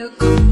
you.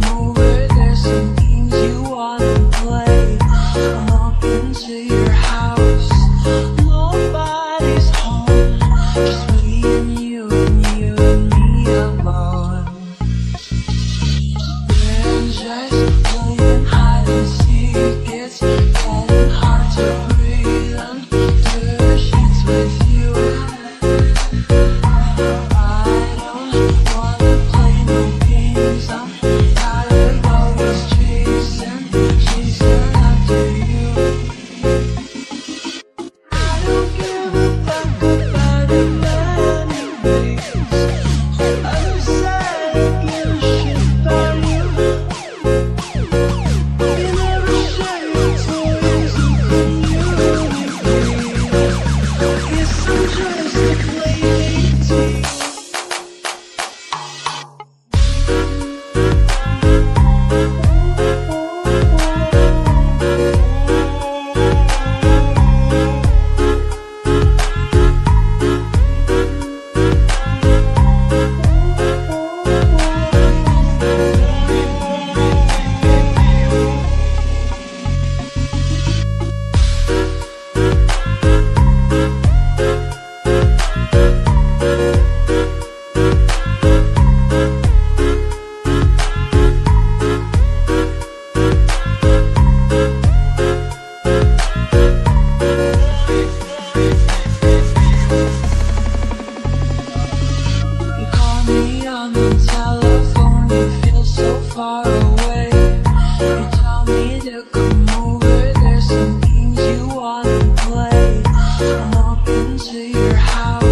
into your house.